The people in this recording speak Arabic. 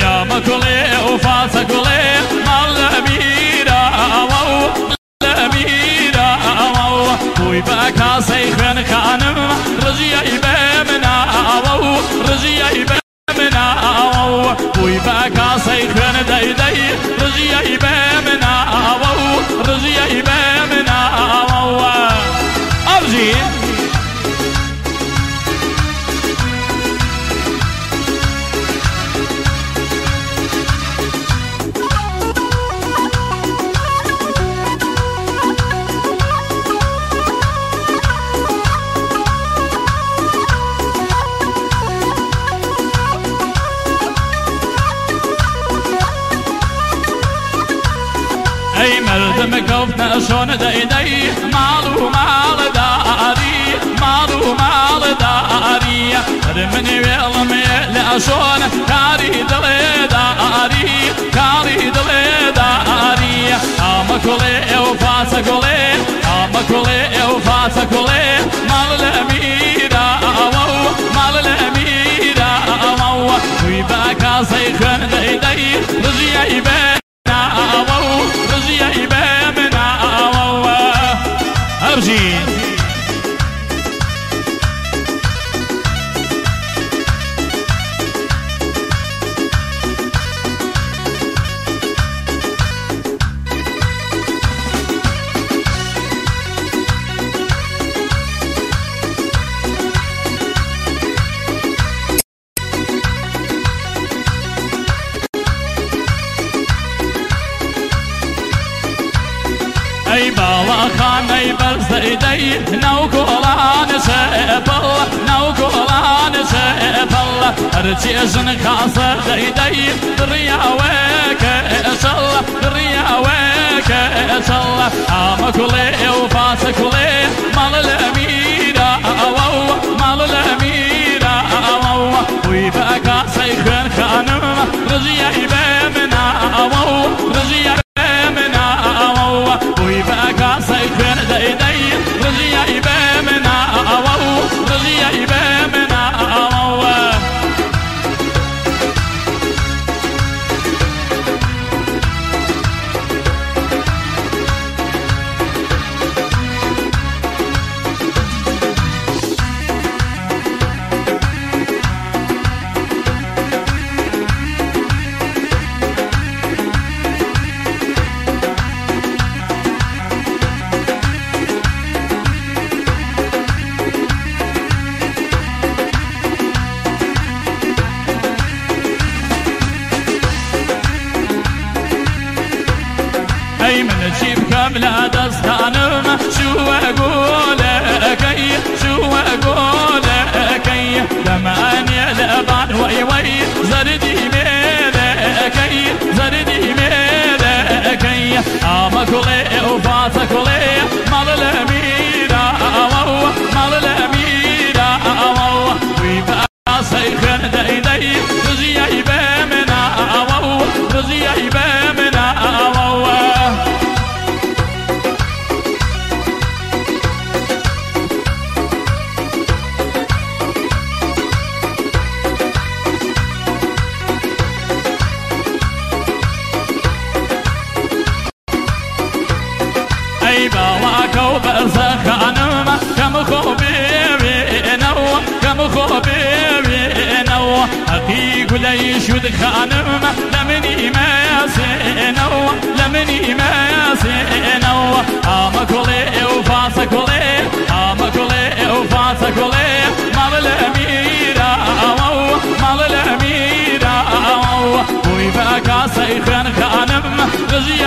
يا مكولي وفاس كولي مالاميرا أو لاميرا أو توي بكا سيخ بن خانم رجيا يبمنا أو رجيا يبمنا أو توي بكا سيخ بن داي داي رجيا يبمنا أو رجيا يبمنا كوفنا شون دي دي مالو مال داري مالو مال داري. رمني ويلم لأشون اي بالا خان اي برزيدي نو كولان سيبل نو كولان سيبل. أرتي أزن خاصة ديدي ريا ويك اسل ريا ويك اسل آم كلي وفاس كلي مال اي من تجيب كاملة دستانم شو أقول كي شو أقول كي أني لبان وي وي زردي خوبي بينو كم خوبي بينو حقيق لي شد خانم لمني ما يسينو لمني ما يسينو اما كولي وفاس كولي اما كولي وفاس كولي مال الاميرة مال الاميرة ويبقى سيخن خانم غزي